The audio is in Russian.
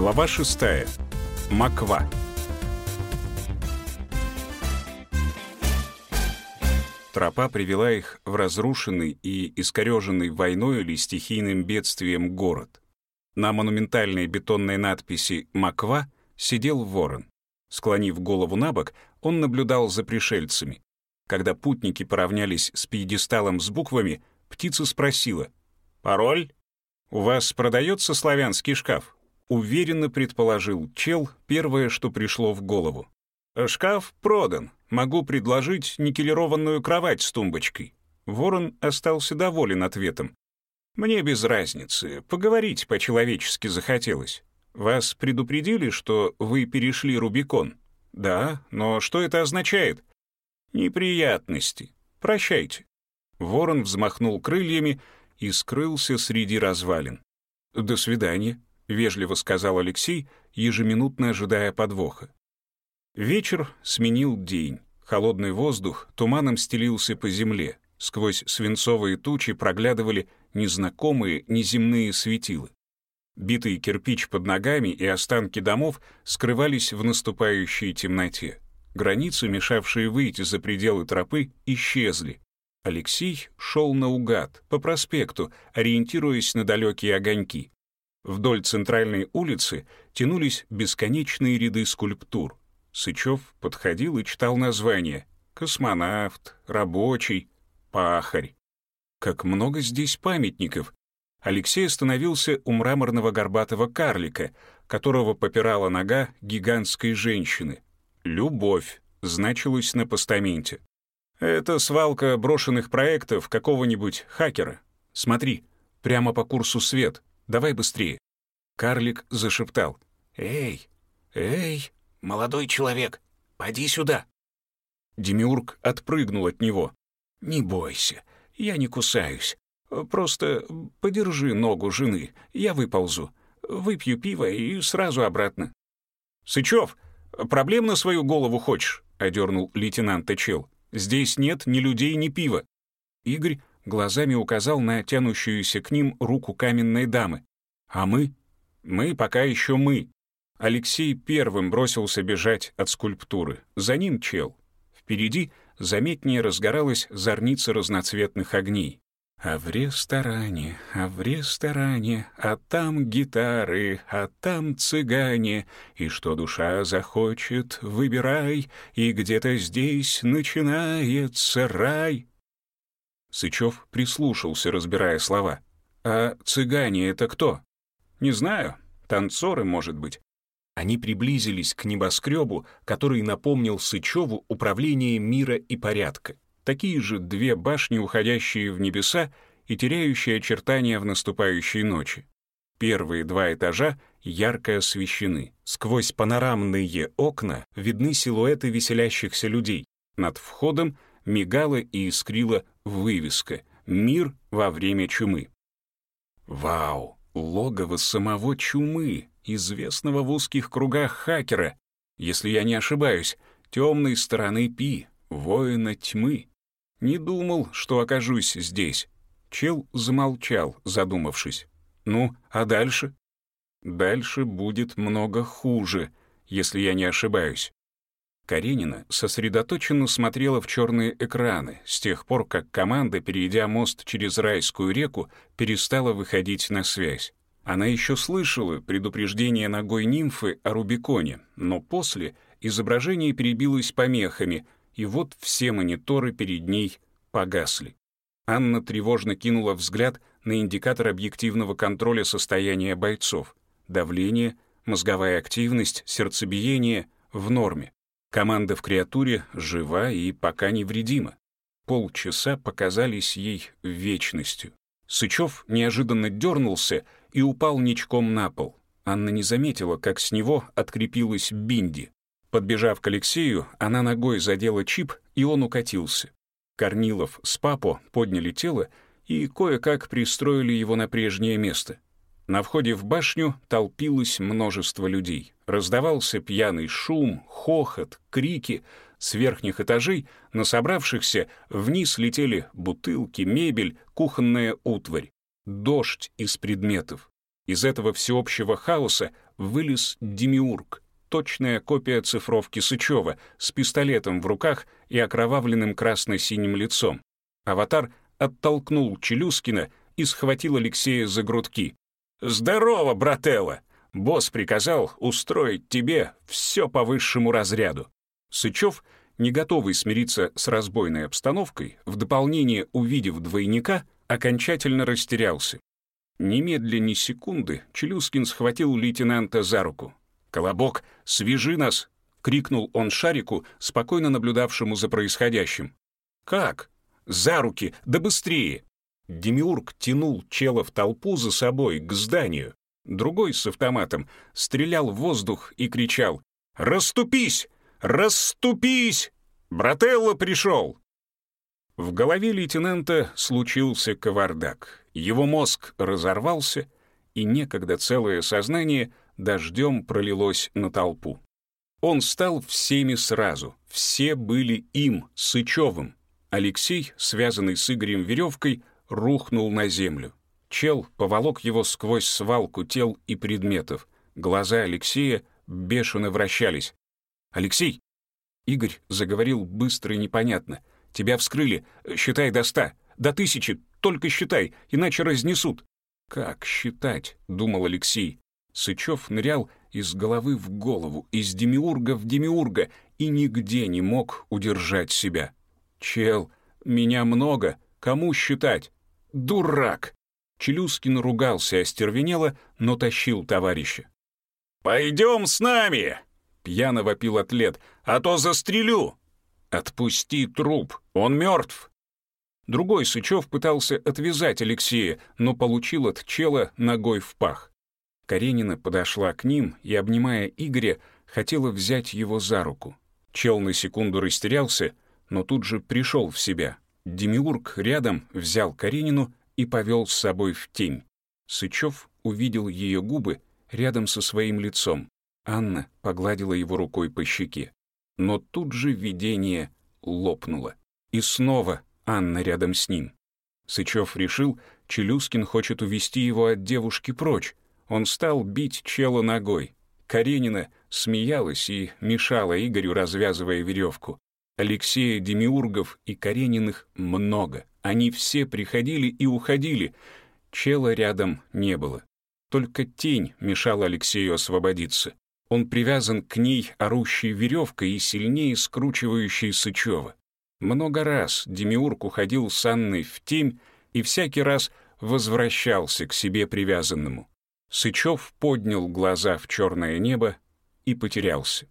Глава 6. Маква. Тропа привела их в разрушенный и искореженный войной или стихийным бедствием город. На монументальной бетонной надписи «Маква» сидел ворон. Склонив голову на бок, он наблюдал за пришельцами. Когда путники поравнялись с пьедесталом с буквами, птица спросила «Пароль? У вас продается славянский шкаф?» Уверенно предположил чел первое, что пришло в голову. «Шкаф продан. Могу предложить никелированную кровать с тумбочкой». Ворон остался доволен ответом. «Мне без разницы. Поговорить по-человечески захотелось. Вас предупредили, что вы перешли Рубикон?» «Да, но что это означает?» «Неприятности. Прощайте». Ворон взмахнул крыльями и скрылся среди развалин. «До свидания», — вежливо сказал Алексей, ежеминутно ожидая подвоха. Вечер сменил день. Холодный воздух туманом стелился по земле. Сквозь свинцовые тучи проглядывали незнакомые неземные светила. Битый кирпич под ногами и останки домов скрывались в наступающей темноте. Границы, мешавшие выйти за пределы тропы, исчезли. Алексей шел наугад, по проспекту, ориентируясь на далекие огоньки. Вдоль центральной улицы тянулись бесконечные ряды скульптур. Сычев подходил и читал названия «Космонавт», «Рабочий», «Пахарь». Как много здесь памятников. Алексей остановился у мраморного горбатого карлика, которого попирала нога гигантской женщины. «Любовь» значилось на постаменте. Это свалка брошенных проектов какого-нибудь хакера. Смотри, прямо по курсу свет. Давай быстрее. Карлик зашептал. «Эй, эй, молодой человек, поди сюда». Демиург отпрыгнул от него. «Не бойся, я не кусаюсь. Просто подержи ногу жены, я выползу. Выпью пиво и сразу обратно». «Сычев, проблем на свою голову хочешь?» — одернул лейтенант Точел. «Здесь нет ни людей, ни пива». Игорь глазами указал на тянущуюся к ним руку каменной дамы. «А мы? Мы пока еще мы». Алексей первым бросился бежать от скульптуры. За ним чел. Впереди заметнее разгоралась зорница разноцветных огней. А в ресторане, а в ресторане, а там гитары, а там цыгане, и что душа захочет, выбирай, и где-то здесь начинается рай. Сычев прислушался, разбирая слова. «А цыгане — это кто?» «Не знаю. Танцоры, может быть». Они приблизились к небоскребу, который напомнил Сычеву управление мира и порядка. Такие же две башни, уходящие в небеса и теряющие очертания в наступающей ночи. Первые два этажа ярко освещены. Сквозь панорамные окна видны силуэты веселящихся людей. Над входом мигала и искрила вывеска «Мир во время чумы». Вау! Логово самого чумы, известного в узких кругах хакера, если я не ошибаюсь, темной стороны Пи, воина тьмы. Не думал, что окажусь здесь. Чел замолчал, задумавшись. Ну, а дальше? Дальше будет много хуже, если я не ошибаюсь. Каренина сосредоточенно смотрела в черные экраны с тех пор, как команда, перейдя мост через Райскую реку, перестала выходить на связь. Она еще слышала предупреждение ногой нимфы о Рубиконе, но после изображение перебилось помехами, и вот все мониторы перед ней погасли. Анна тревожно кинула взгляд на индикатор объективного контроля состояния бойцов. Давление, мозговая активность, сердцебиение в норме. Команда в креатуре жива и пока невредима. Полчаса показались ей вечностью. Сычев неожиданно дернулся и упал ничком на пол. Анна не заметила, как с него открепилась Бинди. Подбежав к Алексею, она ногой задела чип, и он укатился. Корнилов с Папо подняли тело и кое-как пристроили его на прежнее место. На входе в башню толпилось множество людей. Раздавался пьяный шум, хохот, крики. С верхних этажей на собравшихся вниз летели бутылки, мебель, кухонная утварь. Дождь из предметов. Из этого всеобщего хаоса вылез Демиург, точная копия цифровки Сычева, с пистолетом в руках и окровавленным красно-синим лицом. Аватар оттолкнул Челюскина и схватил Алексея за грудки. «Здорово, брателло! Босс приказал устроить тебе все по высшему разряду». Сычев, не готовый смириться с разбойной обстановкой, в дополнение увидев двойника, окончательно растерялся. Немедленно ни секунды Челюскин схватил лейтенанта за руку. «Колобок, свяжи нас!» — крикнул он Шарику, спокойно наблюдавшему за происходящим. «Как?» «За руки! Да быстрее!» Демиург тянул чела в толпу за собой, к зданию. Другой с автоматом стрелял в воздух и кричал «Раступись! Раступись! Брателло пришел!» В голове лейтенанта случился кавардак. Его мозг разорвался, и некогда целое сознание дождем пролилось на толпу. Он стал всеми сразу, все были им, Сычевым. Алексей, связанный с Игорем веревкой, рухнул на землю. Чел поволок его сквозь свалку тел и предметов. Глаза Алексея бешено вращались. «Алексей!» Игорь заговорил быстро и непонятно. «Тебя вскрыли. Считай до ста. До тысячи. Только считай, иначе разнесут». «Как считать?» — думал Алексей. Сычев нырял из головы в голову, из демиурга в демиурга и нигде не мог удержать себя. «Чел, меня много. Кому считать?» «Дурак!» Челюскин ругался остервенело, но тащил товарища. «Пойдем с нами!» — пьяно вопил атлет. «А то застрелю!» «Отпусти труп, он мертв!» Другой Сычев пытался отвязать Алексея, но получил от чела ногой в пах. Каренина подошла к ним и, обнимая Игоря, хотела взять его за руку. Чел на секунду растерялся, но тут же пришел в себя. Демиург рядом взял Каренину и повел с собой в тень. Сычев увидел ее губы рядом со своим лицом. Анна погладила его рукой по щеке. Но тут же видение лопнуло. И снова Анна рядом с ним. Сычев решил, Челюскин хочет увести его от девушки прочь. Он стал бить чела ногой. Каренина смеялась и мешала Игорю, развязывая веревку. Алексея Демиургов и Карениных много. Они все приходили и уходили. Чела рядом не было. Только тень мешала Алексею освободиться. Он привязан к ней орущей веревкой и сильнее скручивающей Сычева. Много раз Демиург уходил с Анной в тень и всякий раз возвращался к себе привязанному. Сычев поднял глаза в черное небо и потерялся.